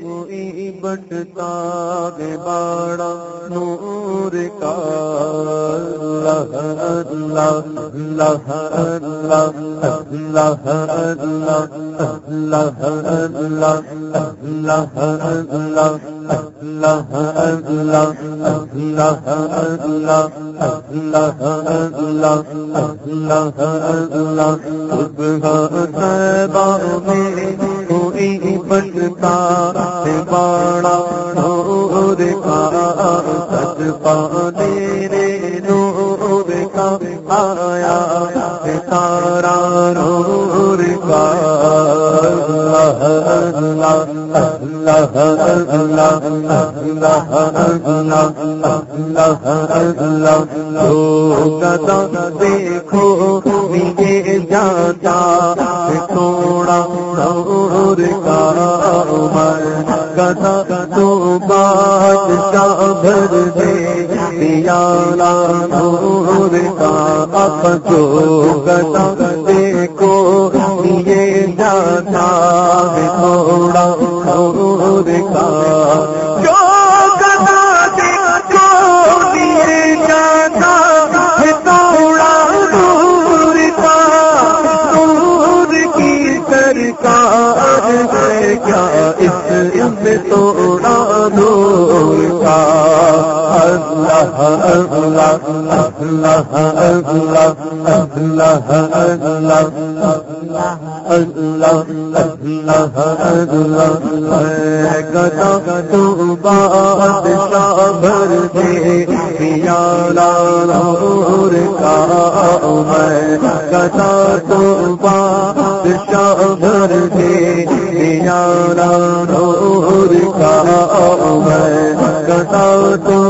کوئی بٹتا دے باڑا نور کا اللہ اللہ اللہ اللہ اللہ اللہ اللہ اللہ اللہ اللہ اللہ اللہ اللہ اللہ اللہ بھی بنتا ہے باڑا نور کا صدقہ میرے نور کا آیا تارا نور دیکھو مجھے جاتا تھوڑا نور کا میں گدا تو بادشاہ بھر دے دیا نور کا اب جو گدا دیکھو گدا تو بادشاہ بھر دے پیا نور کا میں گدا تو بادشاہ بھر دے پیا نور کا میں گدا تو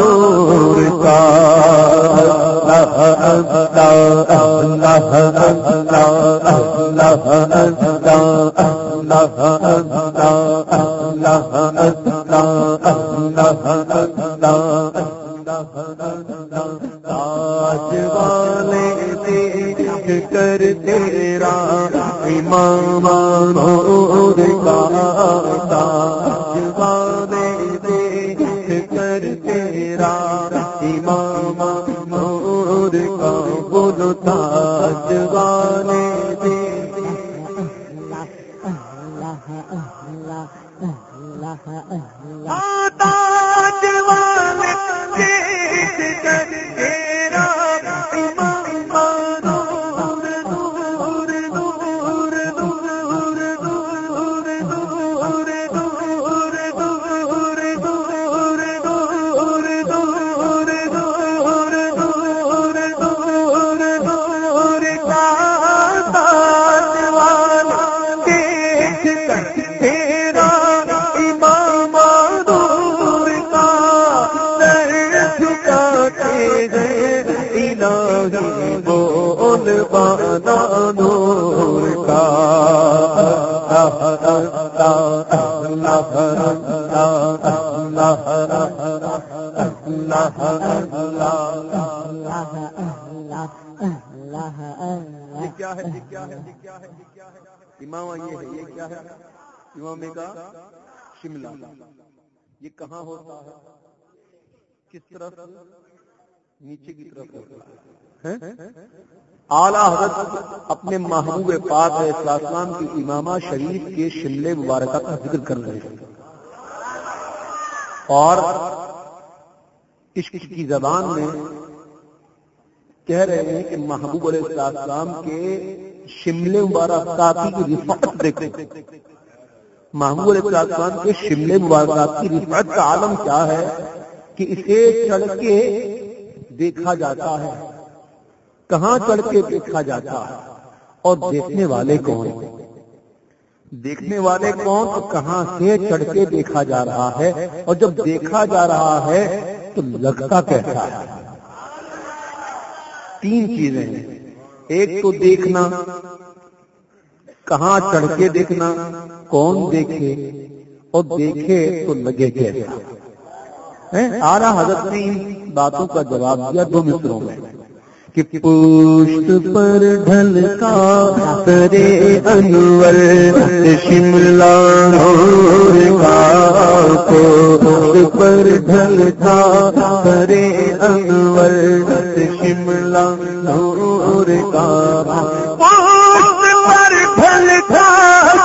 کر تیرا امام کا نور کا یہ ہے یہ کیا ہے یہ کیا ہے امام یہ ہے یہ کیا ہے امام کا شملہ یہ کہاں ہوتا ہے؟ کس طرف؟ نیچے کی طرف ہوتا ہے۔ اعلیٰ حضرت اپنے محبوب پاک اسلام کی امامہ شریف کے شملے مبارکہ کا ذکر کر رہے ہیں۔ اور عشق کی زبان میں کہہ رہے ہیں کہ محبوب علیہ السلام کے شملے مبارکاتی کی رفعت دیکھیں محبوب علیہ السلام کے شملے مبارکات کی رفعت کا عالم کیا ہے کہ اسے چڑھ کے دیکھا جاتا ہے۔ کہاں چڑھ کے دیکھا جاتا ہے اور دیکھنے والے کون دیکھنے والے کون اور کہاں سے چڑھ کے دیکھا جا رہا ہے؟ اور جب دیکھا جا رہا ہے تو لگتا کیسا ہے؟ تین چیزیں ہیں۔ ایک تو دیکھنا، کہاں چڑھ کے دیکھنا، کون دیکھے، اور دیکھے تو لگے کیسا۔ آ رہا حضرت نے ان باتوں کا جواب دیا دو مصروں میں۔ کہ پوشت پر ڈھل کا کرے انور شملہ پوشت پر ڈھلکا کرے انور شملہ نور کا پوشت پر ڈھلکا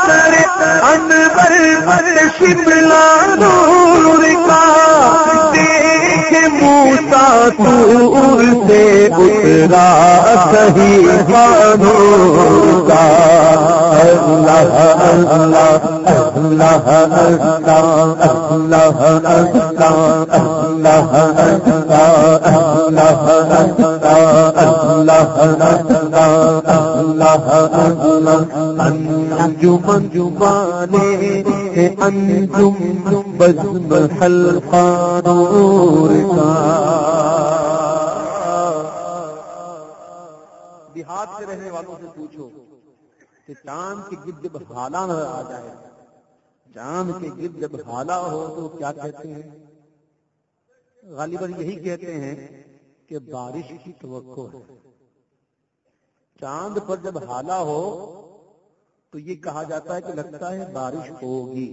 کرے انور شملہ نور کا موسا سے اترا صحیح بانو کا اللہ اللہ اللہ اللہ اللہ اللہ انجمن جمانے انجم بزم حلقانور کا دیہات کے رہنے والوں سے پوچھو کہ چاند کے گرد جب حالہ نظر آ جائے، چاند کے گرد جب حالہ ہو تو کیا کہتے ہیں؟ غالباً یہی کہتے ہیں کہ بارش کی توقع ہے۔ چاند پر جب حالہ ہو تو یہ کہا جاتا ہے کہ لگتا ہے بارش ہوگی۔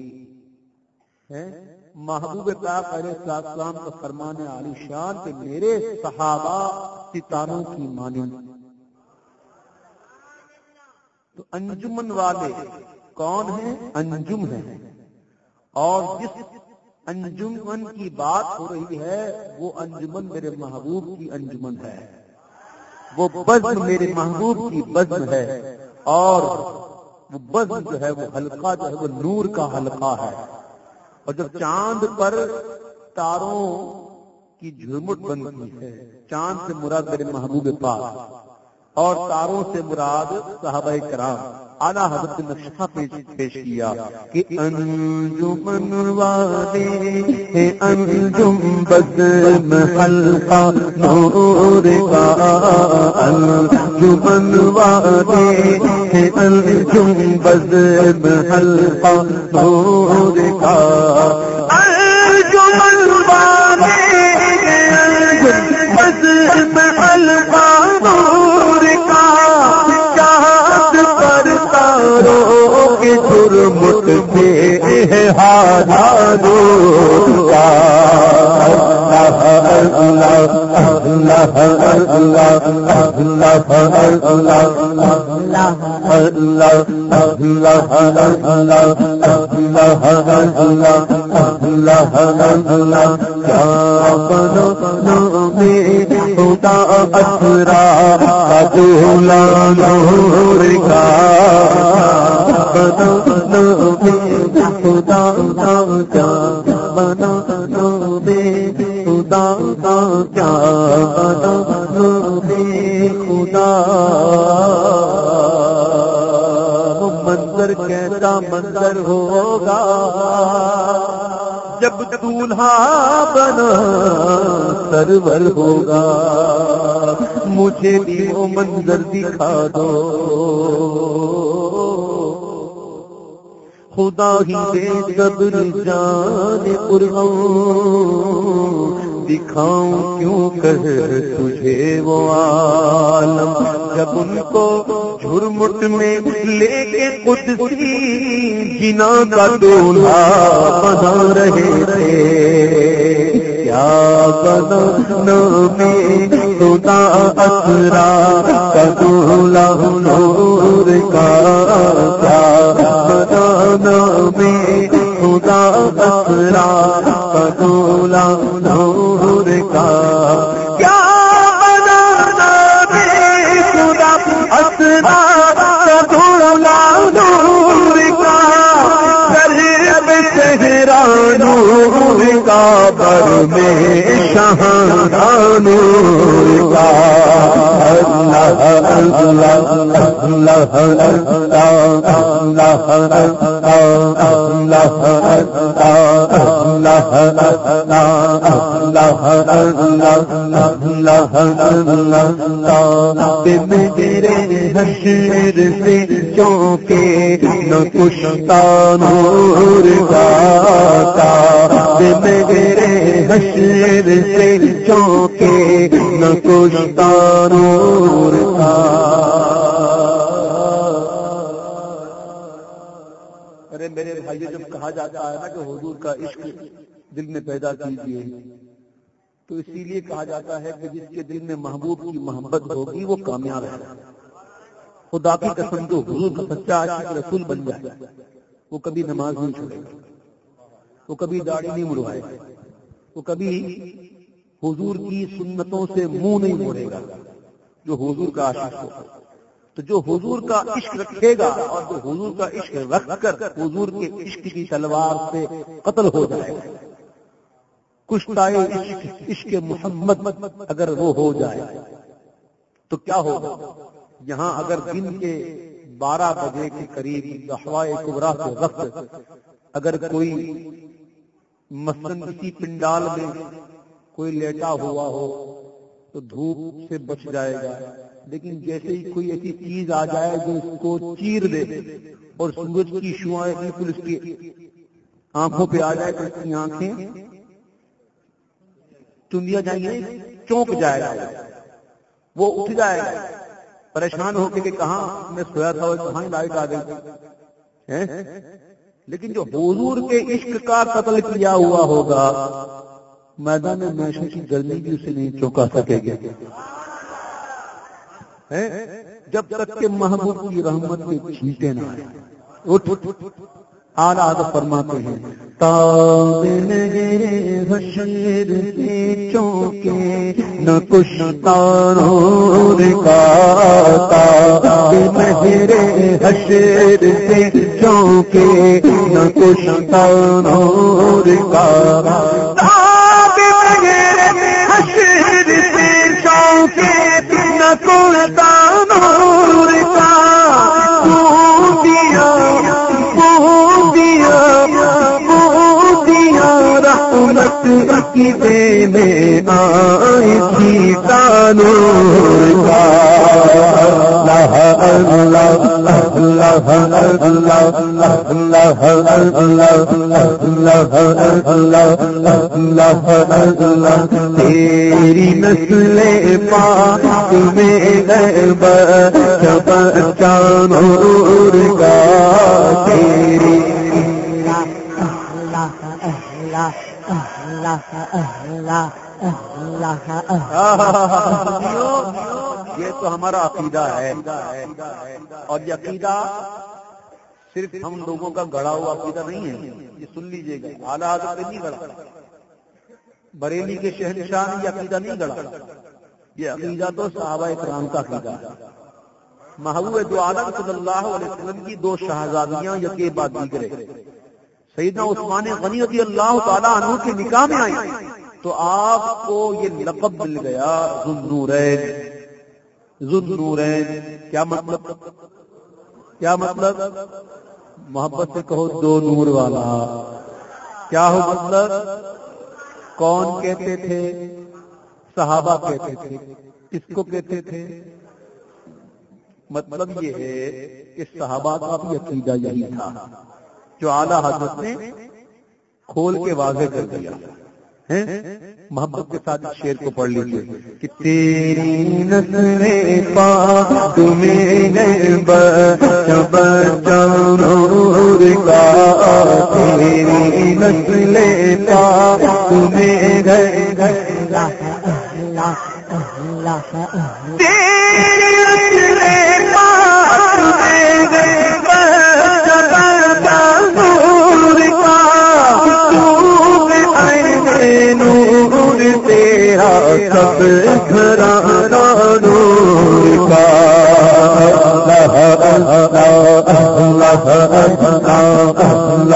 محبوب پاک علیہ السلام کا فرمان علی شان کہ میرے صحابہ ستاروں کی مانند۔ تو انجمن والے کون ہیں؟ انجم ہیں۔ اور جس انجمن کی بات ہو رہی ہے، وہ انجمن میرے محبوب کی انجمن ہے۔ وہ بزم میرے محبوب کی بزم ہے۔ اور وہ بزم جو ہے، وہ حلقہ جو ہے، وہ نور کا حلقہ ہے۔ اور جب چاند پر تاروں کی جھرمٹ بنتی ہے، چاند سے مراد میرے محبوب پاک۔ اور تاروں سے مراد صحابہ کرام، اعلیٰ حضرت نقشہ پیش پیش کیا کہ انجمن والے ہیں، انجم بزم حلقہ نور کا انجمن والے ہیں، انجم بزم حلقہ نور کا نور کا کیا بنا دے خدا کیا خدا منظر کیسا منظر ہوگا جب دولہا بنا سرور ہوگا مجھے بھی وہ منظر دکھا دو خدا ہی بے قبر جان پرو دکھاؤں کیوں کہ تجھے وہ عالم؟ جب ان کو جھرمٹ میں لے کے قدسی جنا کا ڈولہ بنا رہے تھے۔ کیا بنا میں خدا اثرا کا ڈولا نور کا؟ کیا میں خدا اثرا کا ڈولا بر میں شہانو کا۔ اللہ اللہ اللہ میرے حشر سے چونکے نہ کشتا نور گاتا میرے حشر سے چونکے نہ کشتا نور ارے میرے بھائی جب کہا جاتا ہے نا کہ حضور کا عشق دل میں پیدا کیجیے تو اسی لیے کہا جاتا ہے کہ جس کے دل میں محبوب کی محبت ہوگی، وہ کامیاب ہے۔ خدا کی قسم جو حضور کا سچا عاشق رسول بن جائے، وہ کبھی نماز نہیں چھوڑے گا۔ وہ کبھی داڑھی نہیں مڑوائے گا، وہ کبھی حضور کی سنتوں سے منہ نہیں موڑے گا، جو حضور کا عاشق ہوگا تو جو حضور کا عشق رکھے گا اور جو حضور کا عشق رکھ کر حضور کے عشق کی تلوار سے قتل ہو جائے گا۔ کشتائے عشق محمد اگر وہ ہو جائے، تو کیا ہوگا؟ یہاں اگر دن کے بارہ بجے کے قریب دہوائے کبرا کے وقت اگر کوئی مثلاً کسی پنڈال میں کوئی لیٹا ہوا ہو تو دھوپ سے بچ جائے گا۔ لیکن جیسے ہی کوئی ایسی چیز آ جائے جو اس کو چیر دے اور سورج کی شوائیں بالکل اس کی آنکھوں پہ آ جائے تو اس کی آنکھیں چندیا جائیں گے چونک جائے گا۔ وہ اٹھ جائے گا۔ پریشان ہو کے کہ کہاں میں سویا تھا کہاں لائٹ آ گئی۔ لیکن جو حضور کے عشق کا قتل کیا ہوا ہوگا، میدان میشن کی گرمی بھی اسے نہیں چوکا سکے گا جب تک کہ محبوب کی رحمت کے چھینٹے نہ آئے۔ اٹھ۔ فرماتے ہیں حشر کے نہ کچھ تاروں کا میرے حشر چونکے نہ کچھ تاروں کا حشر سے چونکے، نہ کچھ تاروں کا رحمت کی دے میں آئی تھی۔ تانور کا اللہ اللہ اللہ اللہ اللہ اللہ تیری نسل پاک میں غیب چانور کا تیری یہ تو ہمارا عقیدہ ہے اور یہ عقیدہ صرف ہم لوگوں کا گڑا ہوا عقیدہ نہیں ہے، یہ سن لیجیے گا۔ اعلیٰ حضرت نہیں گڑا۔ بریلی کے شہنشاہ نے یہ عقیدہ نہیں گڑا۔ یہ عقیدہ تو صحابہ کرام کا عقیدہ ہے۔ محبوب دو عالم صلی اللہ علیہ وسلم کی دو شہزادیاں یقے بات دیگرے سیدنا عثمان غنی رضی اللہ تعالیٰ عنہ کے نکاح میں آئی تو آپ کو یہ لقب مل گیا ذنورین ذنورین کیا مطلب؟ کیا مطلب؟ محبت سے کہو دو نور والا۔ کیا ہو مطلب؟ کون کہتے تھے؟ صحابہ کہتے تھے۔ کس کو کہتے تھے؟ مطلب یہ ہے کہ صحابہ کا بھی عقیدہ یہی تھا۔ جو اعلیٰ حضرت نے کھول کے واضح کر دیا محبت کے ساتھ شیر کو پڑھ لیجیے کہ تیری نسل پا تمہیں نور کا تیری نسل پا تمہیں گئے تیری سب گھرانوں کا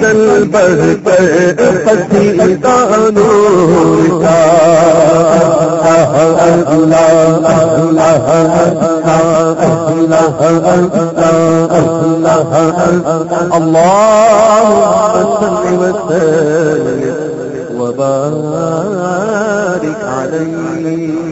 میری بر پر پتی نور کا اللہ اللہ وبارك عليه